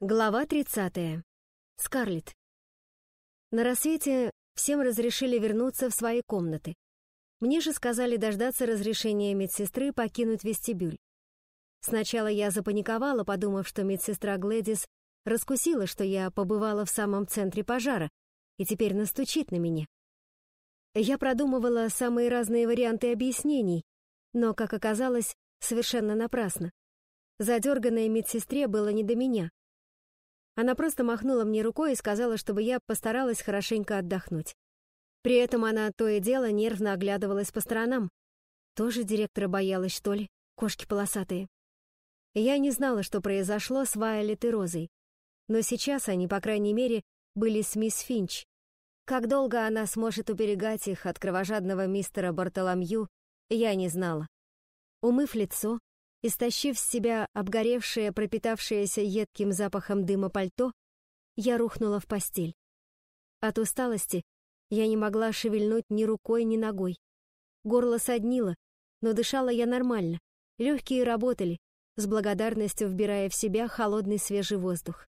Глава 30. Скарлетт. На рассвете всем разрешили вернуться в свои комнаты. Мне же сказали дождаться разрешения медсестры покинуть вестибюль. Сначала я запаниковала, подумав, что медсестра Глэдис раскусила, что я побывала в самом центре пожара и теперь настучит на меня. Я продумывала самые разные варианты объяснений, но, как оказалось, совершенно напрасно. Задерганной медсестре было не до меня. Она просто махнула мне рукой и сказала, чтобы я постаралась хорошенько отдохнуть. При этом она то и дело нервно оглядывалась по сторонам. Тоже директора боялась, что ли? Кошки полосатые. Я не знала, что произошло с Вайолет и Розой. Но сейчас они, по крайней мере, были с мисс Финч. Как долго она сможет уберегать их от кровожадного мистера Бартоломью, я не знала. Умыв лицо, Истощив с себя обгоревшее, пропитавшееся едким запахом дыма пальто, я рухнула в постель. От усталости я не могла шевельнуть ни рукой, ни ногой. Горло соднило, но дышала я нормально. Легкие работали, с благодарностью вбирая в себя холодный свежий воздух.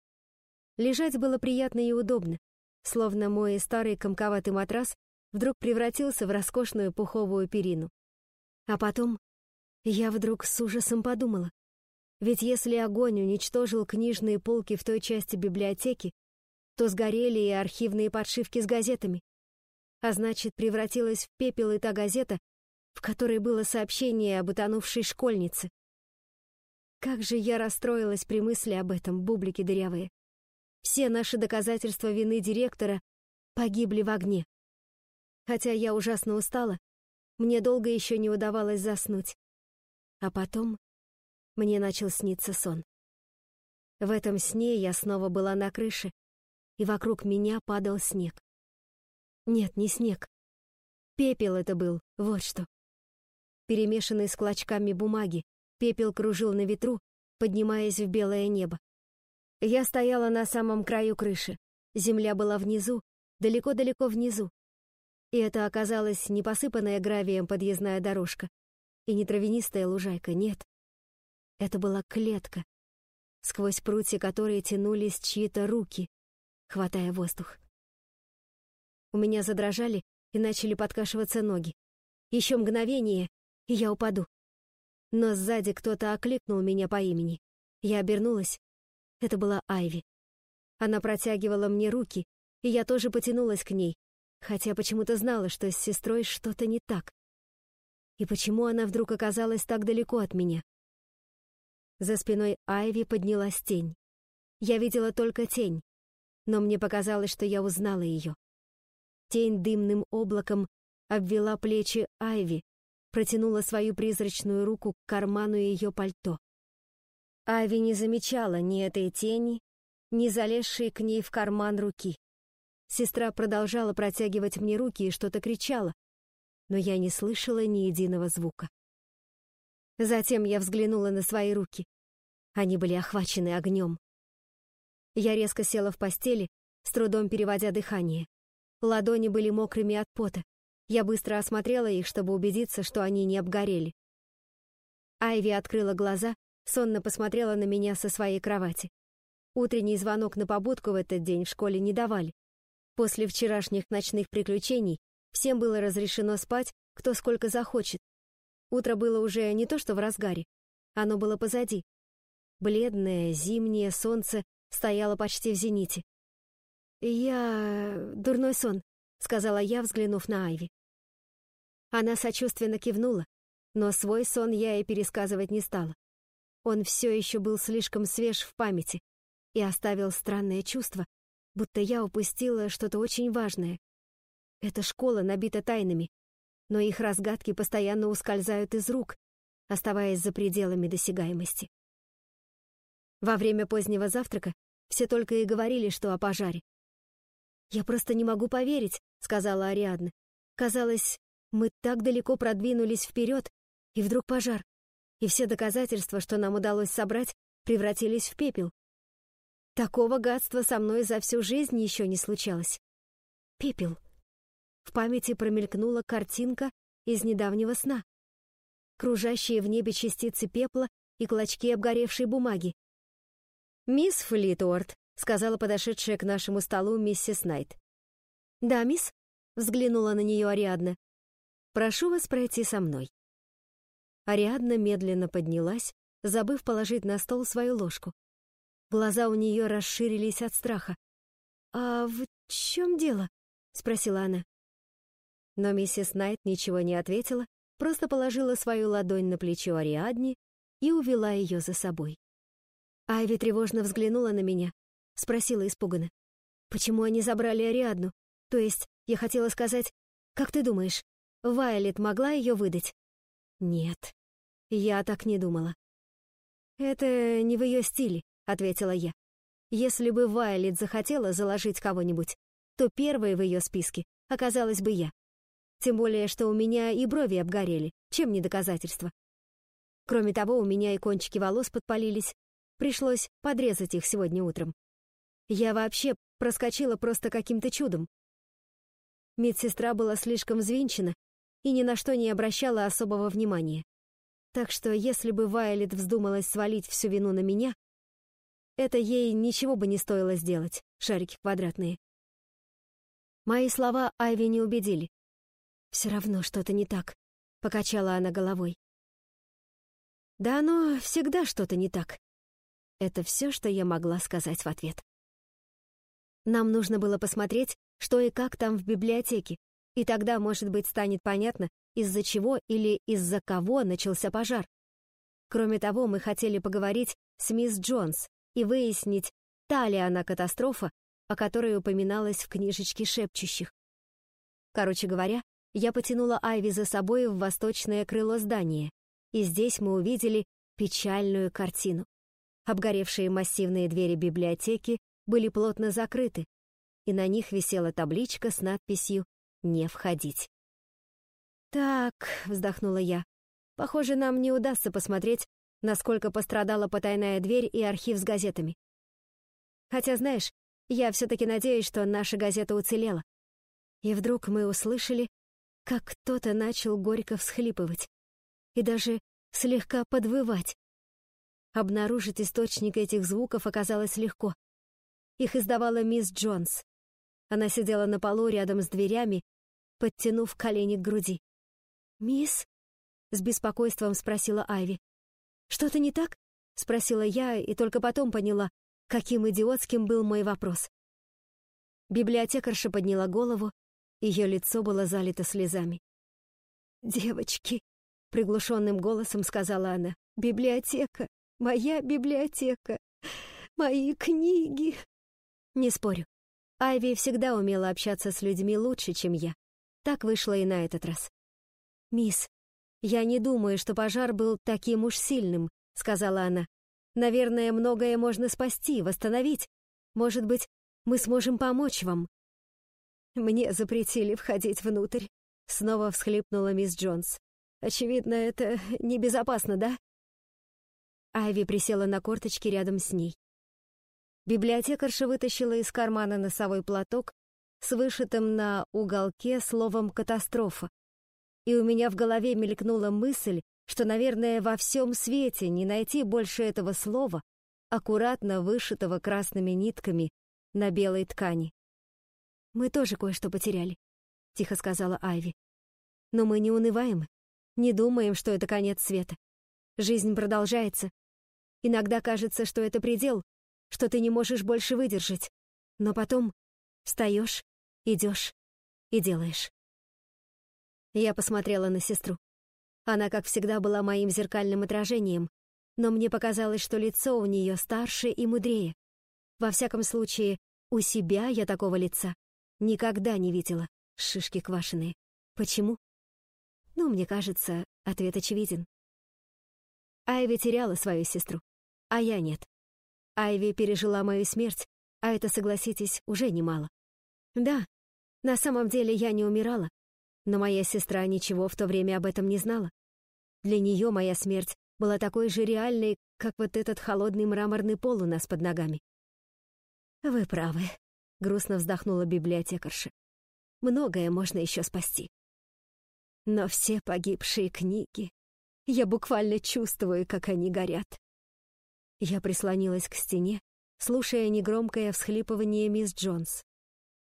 Лежать было приятно и удобно, словно мой старый комковатый матрас вдруг превратился в роскошную пуховую перину. А потом я вдруг с ужасом подумала. Ведь если огонь уничтожил книжные полки в той части библиотеки, то сгорели и архивные подшивки с газетами. А значит, превратилась в пепел и та газета, в которой было сообщение об утонувшей школьнице. Как же я расстроилась при мысли об этом, бублики дырявые. Все наши доказательства вины директора погибли в огне. Хотя я ужасно устала, мне долго еще не удавалось заснуть. А потом мне начал сниться сон. В этом сне я снова была на крыше, и вокруг меня падал снег. Нет, не снег. Пепел это был, вот что. Перемешанный с клочками бумаги, пепел кружил на ветру, поднимаясь в белое небо. Я стояла на самом краю крыши. Земля была внизу, далеко-далеко внизу. И это оказалась не посыпанная гравием подъездная дорожка, и не травянистая лужайка, нет. Это была клетка, сквозь прутья которой тянулись чьи-то руки, хватая воздух. У меня задрожали и начали подкашиваться ноги. Еще мгновение, и я упаду. Но сзади кто-то окликнул меня по имени. Я обернулась. Это была Айви. Она протягивала мне руки, и я тоже потянулась к ней, хотя почему-то знала, что с сестрой что-то не так. И почему она вдруг оказалась так далеко от меня? За спиной Айви поднялась тень. Я видела только тень, но мне показалось, что я узнала ее. Тень дымным облаком обвела плечи Айви, протянула свою призрачную руку к карману ее пальто. Айви не замечала ни этой тени, ни залезшей к ней в карман руки. Сестра продолжала протягивать мне руки и что-то кричала, но я не слышала ни единого звука. Затем я взглянула на свои руки. Они были охвачены огнем. Я резко села в постели, с трудом переводя дыхание. Ладони были мокрыми от пота. Я быстро осмотрела их, чтобы убедиться, что они не обгорели. Айви открыла глаза, сонно посмотрела на меня со своей кровати. Утренний звонок на побудку в этот день в школе не давали. После вчерашних ночных приключений Всем было разрешено спать, кто сколько захочет. Утро было уже не то что в разгаре, оно было позади. Бледное зимнее солнце стояло почти в зените. «Я... дурной сон», — сказала я, взглянув на Айви. Она сочувственно кивнула, но свой сон я и пересказывать не стала. Он все еще был слишком свеж в памяти и оставил странное чувство, будто я упустила что-то очень важное, эта школа набита тайнами, но их разгадки постоянно ускользают из рук, оставаясь за пределами досягаемости. Во время позднего завтрака все только и говорили, что о пожаре. «Я просто не могу поверить», — сказала Ариадна. «Казалось, мы так далеко продвинулись вперед, и вдруг пожар, и все доказательства, что нам удалось собрать, превратились в пепел. Такого гадства со мной за всю жизнь еще не случалось. Пепел. В памяти промелькнула картинка из недавнего сна. Кружащие в небе частицы пепла и клочки обгоревшей бумаги. «Мисс Флитуорт», — сказала подошедшая к нашему столу миссис Найт. «Да, мисс», — взглянула на нее Ариадна. «Прошу вас пройти со мной». Ариадна медленно поднялась, забыв положить на стол свою ложку. Глаза у нее расширились от страха. «А в чем дело?» — спросила она. Но миссис Найт ничего не ответила, просто положила свою ладонь на плечо Ариадни и увела ее за собой. Айви тревожно взглянула на меня, спросила испуганно. «Почему они забрали Ариадну? То есть, я хотела сказать, как ты думаешь, Вайолет могла ее выдать?» «Нет, я так не думала». «Это не в ее стиле», — ответила я. «Если бы Вайолет захотела заложить кого-нибудь, то первой в ее списке оказалась бы я. Тем более, что у меня и брови обгорели, чем не доказательство. Кроме того, у меня и кончики волос подпалились. Пришлось подрезать их сегодня утром. Я вообще проскочила просто каким-то чудом. Медсестра была слишком взвинчена и ни на что не обращала особого внимания. Так что если бы Вайолет вздумалась свалить всю вину на меня, это ей ничего бы не стоило сделать, шарики квадратные. Мои слова Айви не убедили. «Все равно что-то не так», — покачала она головой. «Да оно всегда что-то не так». Это все, что я могла сказать в ответ. Нам нужно было посмотреть, что и как там в библиотеке, и тогда, может быть, станет понятно, из-за чего или из-за кого начался пожар. Кроме того, мы хотели поговорить с мисс Джонс и выяснить, та ли она катастрофа, о которой упоминалось в книжечке шепчущих. Короче говоря, я потянула Айви за собой в восточное крыло здания, и здесь мы увидели печальную картину. Обгоревшие массивные двери библиотеки были плотно закрыты, и на них висела табличка с надписью «Не входить». «Так», — вздохнула я, — «похоже, нам не удастся посмотреть, насколько пострадала потайная дверь и архив с газетами. Хотя, знаешь, я все-таки надеюсь, что наша газета уцелела. И вдруг мы услышали как кто-то начал горько всхлипывать и даже слегка подвывать. Обнаружить источник этих звуков оказалось легко. Их издавала мисс Джонс. Она сидела на полу рядом с дверями, подтянув колени к груди. «Мисс?» — с беспокойством спросила Айви. «Что-то не так?» — спросила я и только потом поняла, каким идиотским был мой вопрос. Библиотекарша подняла голову ее лицо было залито слезами. «Девочки», — приглушенным голосом сказала она, — «библиотека, моя библиотека, мои книги». Не спорю. Айви всегда умела общаться с людьми лучше, чем я. Так вышло и на этот раз. «Мисс, я не думаю, что пожар был таким уж сильным», — сказала она. «Наверное, многое можно спасти, восстановить. Может быть, мы сможем помочь вам». Мне запретили входить внутрь. Снова всхлипнула мисс Джонс. Очевидно, это небезопасно, да? Айви присела на корточки рядом с ней. Библиотекарша вытащила из кармана носовой платок с вышитым на уголке словом «катастрофа». И у меня в голове мелькнула мысль, что, наверное, во всем свете не найти больше этого слова, аккуратно вышитого красными нитками на белой ткани. «Мы тоже кое-что потеряли», — тихо сказала Айви. «Но мы не унываем, не думаем, что это конец света. Жизнь продолжается. Иногда кажется, что это предел, что ты не можешь больше выдержать. Но потом встаешь, идешь и делаешь». Я посмотрела на сестру. Она, как всегда, была моим зеркальным отражением, но мне показалось, что лицо у нее старше и мудрее. Во всяком случае, у себя я такого лица Никогда не видела шишки квашеные. Почему? Ну, мне кажется, ответ очевиден. Айви теряла свою сестру, а я нет. Айви пережила мою смерть, а это, согласитесь, уже немало. Да, на самом деле я не умирала, но моя сестра ничего в то время об этом не знала. Для нее моя смерть была такой же реальной, как вот этот холодный мраморный пол у нас под ногами. Вы правы, грустно вздохнула библиотекарша. Многое можно еще спасти. Но все погибшие книги, я буквально чувствую, как они горят. Я прислонилась к стене слушая негромкое всхлипывание мисс Джонс.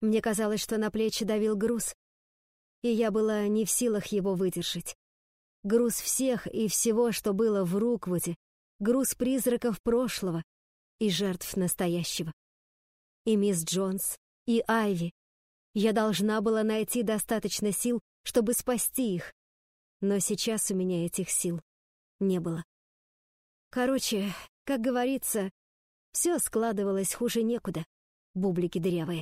Мне казалось, что на плечи давил груз, и я была не в силах его выдержать. Груз всех и всего, что было в Руквуде, груз призраков прошлого и жертв настоящего. И мисс Джонс, и Айви. Я должна была найти достаточно сил, чтобы спасти их, но сейчас у меня этих сил не было. Короче, как говорится, все складывалось хуже некуда, бублики дырявые.